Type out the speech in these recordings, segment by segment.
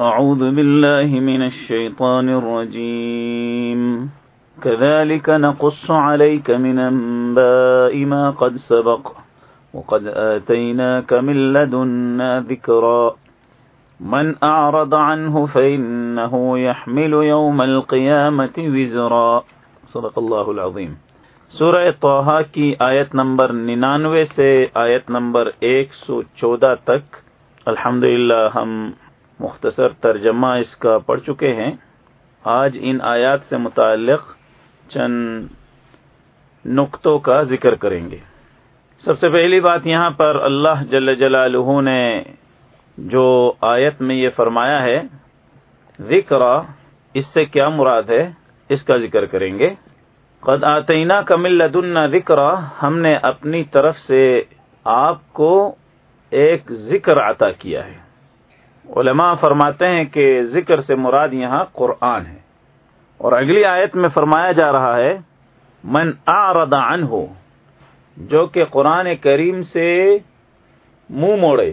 أعوذ بالله من الشيطان الرجيم. كذلك نقص عليك من أنباء ما قد سبق، وقد آتيناك من لدنا ذكرا. من أعرض عنه فإنه يحمل يوم القيامة وزرا. صدق الله العظيم. سورہ توحا کی آیت نمبر ننانوے سے آیت نمبر ایک سو چودہ تک الحمد ہم مختصر ترجمہ اس کا پڑھ چکے ہیں۔ آج ان آیات سے متعلق چند نقطوں کا ذکر کریں گے۔ سب سے پہلی بات یہاں پر اللہ جل جلالہ نے جو آیت میں یہ فرمایا ہے، ذکر، اس سے کیا مراد ہے؟ اس کا ذکر کریں گے۔ قد آتینا کمل لدنا ذکر ہم نے اپنی طرف سے آپ کو ایک ذکر عطا کیا ہے۔ علماء فرماتے ہیں کہ ذکر سے مراد یہاں قرآن ہے۔ اور اگلی آیت میں فرمایا جا رہا ہے، من اعرض عنہ جو کہ قرآن کریم سے منہ مو موڑے،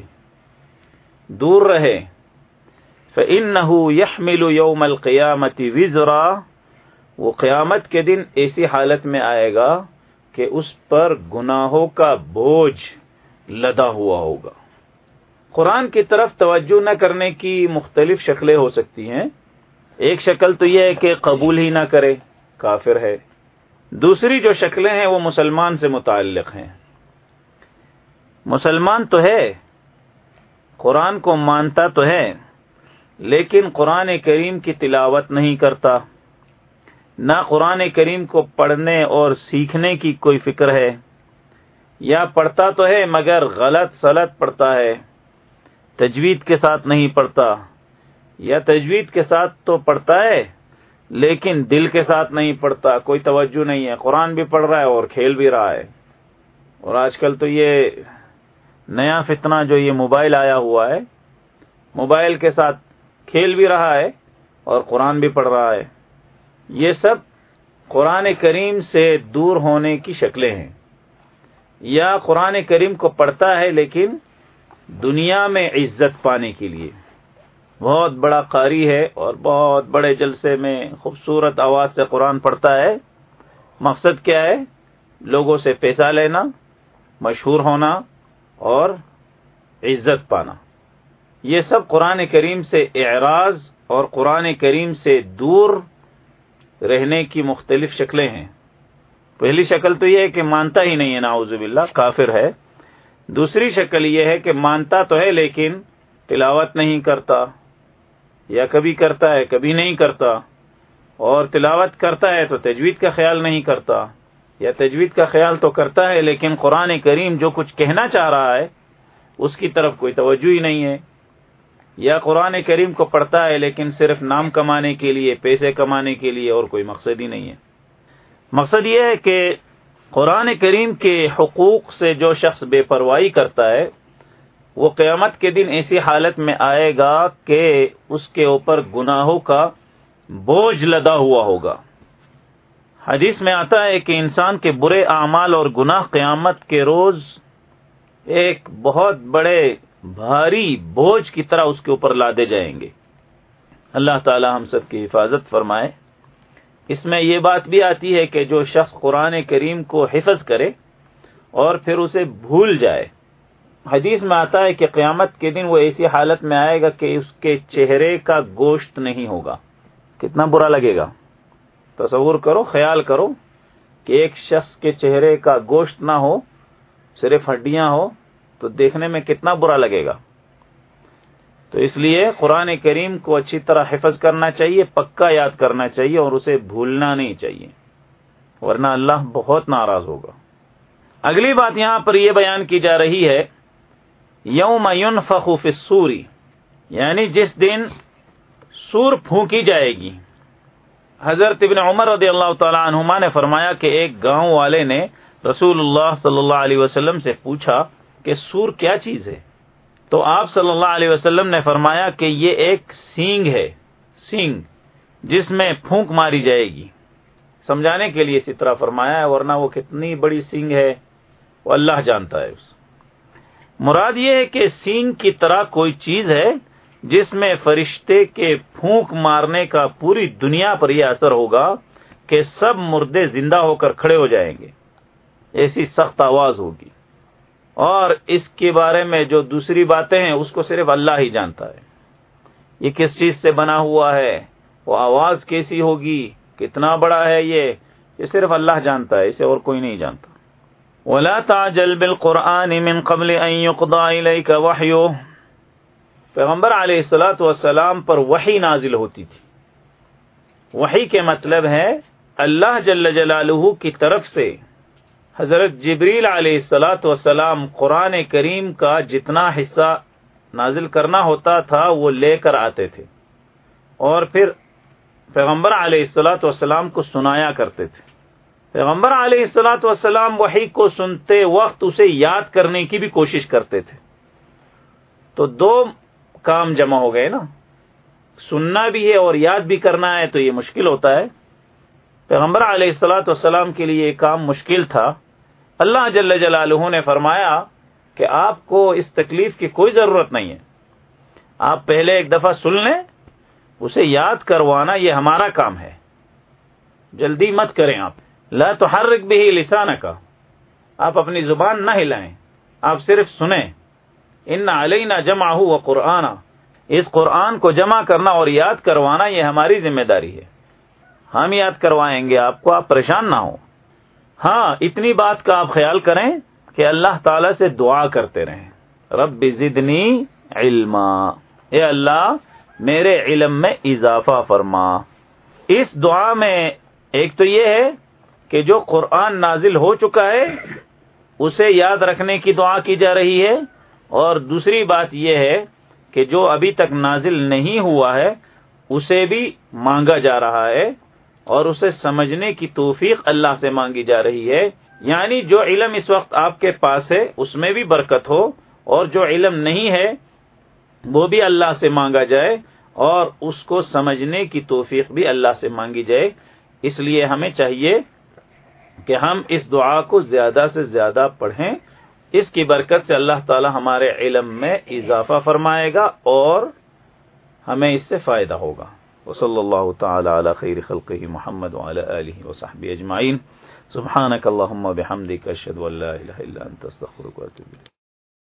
دور رہے۔ فَإِنَّهُ يَحْمِلُ يَوْمَ الْقِيَامَةِ وِزْرًا، وہ قیامت کے دن ایسی حالت میں آئے گا کہ اس پر گناہوں کا بوجھ لدا ہوا ہوگا۔ قرآن کی طرف توجہ نہ کرنے کی مختلف شکلیں ہو سکتی ہیں۔ ایک شکل تو یہ ہے کہ قبول ہی نہ کرے، کافر ہے۔ دوسری جو شکلیں ہیں وہ مسلمان سے متعلق ہیں۔ مسلمان تو ہے، قرآن کو مانتا تو ہے، لیکن قرآن کریم کی تلاوت نہیں کرتا۔ نہ قرآن کریم کو پڑھنے اور سیکھنے کی کوئی فکر ہے، یا پڑھتا تو ہے مگر غلط سلط پڑھتا ہے۔ تجوید کے ساتھ نہیں پڑھتا۔ یا تجوید کے ساتھ تو پڑھتا ہے، لیکن دل کے ساتھ نہیں پڑھتا، کوئی توجہ نہیں ہے۔ قرآن بھی پڑھ رہا ہے اور کھیل بھی رہا ہے۔ اور آج کل تو یہ نیا فتنہ جو یہ موبائل آیا ہوا ہے، موبائل کے ساتھ کھیل بھی رہا ہے اور قرآن بھی پڑھ رہا ہے۔ یہ سب قرآن کریم سے دور ہونے کی شکلیں ہیں۔ یا قرآن کریم کو پڑھتا ہے لیکن دنیا میں عزت پانے کے لیے۔ بہت بڑا قاری ہے اور بہت بڑے جلسے میں خوبصورت آواز سے قرآن پڑھتا ہے۔ مقصد کیا ہے؟ لوگوں سے پیسہ لینا، مشہور ہونا اور عزت پانا۔ یہ سب قرآن کریم سے اعراض اور قرآن کریم سے دور رہنے کی مختلف شکلیں ہیں۔ پہلی شکل تو یہ ہے کہ مانتا ہی نہیں ہے ناؤز باللہ کافر ہے۔ دوسری شکل یہ ہے کہ مانتا تو ہے لیکن تلاوت نہیں کرتا یا کبھی کرتا ہے، کبھی نہیں کرتا۔ اور تلاوت کرتا ہے تو تجوید کا خیال نہیں کرتا۔ یا تجوید کا خیال تو کرتا ہے لیکن قرآن کریم جو کچھ کہنا چاہ رہا ہے، اس کی طرف کوئی توجہ ہی نہیں ہے۔ یا قرآن کریم کو پڑھتا ہے لیکن صرف نام کمانے کے لیے، پیسے کمانے کے لیے اور کوئی مقصد ہی نہیں ہے۔ مقصد یہ ہے کہ قرآن کریم کے حقوق سے جو شخص بے پرواہی کرتا ہے، وہ قیامت کے دن ایسی حالت میں آئے گا کہ اس کے اوپر گناہوں کا بوجھ لدا ہوا ہوگا۔ حدیث میں آتا ہے کہ انسان کے برے اعمال اور گناہ قیامت کے روز ایک بہت بڑے بھاری بوجھ کی طرح اس کے اوپر لادے جائیں گے۔ اللہ تعالی ہم سب کی حفاظت فرمائے۔ اس میں یہ بات بھی آتی ہے کہ جو شخص قرآن کریم کو حفظ کرے اور پھر اسے بھول جائے۔ حدیث میں آتا ہے کہ قیامت کے دن وہ ایسی حالت میں آئے گا کہ اس کے چہرے کا گوشت نہیں ہوگا۔ کتنا برا لگے گا۔ تصور کرو، خیال کرو کہ ایک شخص کے چہرے کا گوشت نہ ہو، صرف ہڈیاں ہو، تو دیکھنے میں کتنا برا لگے گا۔ تو اس لیے قرآن کریم کو اچھی طرح حفظ کرنا چاہیے، پکا یاد کرنا چاہیے اور اسے بھولنا نہیں چاہیے، ورنہ اللہ بہت ناراض ہوگا۔ اگلی بات یہاں پر یہ بیان کی جا رہی ہے، یوم فخوف سوری یعنی جس دن سور پھونکی جائے گی۔ حضرت ابن عمر رضی اللہ تعالی عنہما نے فرمایا کہ ایک گاؤں والے نے رسول اللہ صلی اللہ علیہ وسلم سے پوچھا کہ سور کیا چیز ہے؟ تو آپ صلی اللہ علیہ وسلم نے فرمایا کہ یہ ایک سینگ ہے، سینگ، جس میں پھونک ماری جائے گی۔ سمجھانے کے لیے اسی طرح فرمایا ہے، ورنہ وہ کتنی بڑی سینگ ہے، وہ اللہ جانتا ہے اس۔ مراد یہ ہے کہ سینگ کی طرح کوئی چیز ہے جس میں فرشتے کے پھونک مارنے کا پوری دنیا پر یہ اثر ہوگا کہ سب مردے زندہ ہو کر کھڑے ہو جائیں گے۔ ایسی سخت آواز ہوگی۔ اور اس کے بارے میں جو دوسری باتیں ہیں، اس کو صرف اللہ ہی جانتا ہے۔ یہ کس چیز سے بنا ہوا ہے؟ وہ آواز کیسی ہوگی؟ کتنا بڑا ہے یہ؟ یہ صرف اللہ جانتا ہے، اسے اور کوئی نہیں جانتا۔ ولا تعجل بالقران من قبل ان يقضى اليك وحيه۔ پیغمبر علیہ الصلات والسلام پر وحی نازل ہوتی تھی۔ وحی کے مطلب ہے اللہ جل جلالہ کی طرف سے۔ حضرت جبریل علیہ السلاۃ والسلام قرآن کریم کا جتنا حصہ نازل کرنا ہوتا تھا وہ لے کر آتے تھے۔ اور پھر پیغمبر علیہ السلاۃ والسلام کو سنایا کرتے تھے۔ پیغمبر علیہ السلاۃ والسلام وحی کو سنتے وقت اسے یاد کرنے کی بھی کوشش کرتے تھے۔ تو دو کام جمع ہو گئے نا۔ سننا بھی ہے اور یاد بھی کرنا ہے تو یہ مشکل ہوتا ہے۔ پیغمبر علیہ السلاۃ والسلام کے لیے یہ کام مشکل تھا۔ اللہ جل جلالہ نے فرمایا کہ آپ کو اس تکلیف کی کوئی ضرورت نہیں ہے۔ آپ پہلے ایک دفعہ سن لیں، اسے یاد کروانا یہ ہمارا کام ہے۔ جلدی مت کریں آپ۔ لا ہر بھی لسان کا آپ اپنی زبان نہ ہلائیں، آپ صرف سنیں۔ ان علینا جمع ہو قرآن۔ اس قرآن کو جمع کرنا اور یاد کروانا یہ ہماری ذمہ داری ہے۔ ہم یاد کروائیں گے، آپ کو آپ پریشان نہ ہو ہاں اتنی بات کا آپ خیال کریں کہ اللہ تعالی سے دعا کرتے رہیں۔ رب زدنی علما۔ اے اللہ، میرے علم میں اضافہ فرما۔ اس دعا میں ایک تو یہ ہے کہ جو قرآن نازل ہو چکا ہے، اسے یاد رکھنے کی دعا کی جا رہی ہے۔ اور دوسری بات یہ ہے کہ جو ابھی تک نازل نہیں ہوا ہے، اسے بھی مانگا جا رہا ہے۔ اور اسے سمجھنے کی توفیق اللہ سے مانگی جا رہی ہے۔ یعنی جو علم اس وقت آپ کے پاس ہے، اس میں بھی برکت ہو۔ اور جو علم نہیں ہے، وہ بھی اللہ سے مانگا جائے۔ اور اس کو سمجھنے کی توفیق بھی اللہ سے مانگی جائے۔ اس لیے ہمیں چاہیے کہ ہم اس دعا کو زیادہ سے زیادہ پڑھیں۔ اس کی برکت سے اللہ تعالی ہمارے علم میں اضافہ فرمائے گا اور ہمیں اس سے فائدہ ہوگا۔ وصلی اللہ تعالی علی خیر خلقه محمد وعلی آلہ وصحبہ اجمعین اللهم اللہم بحمدک اشہد لا الہ الا انت استغفرك واتوب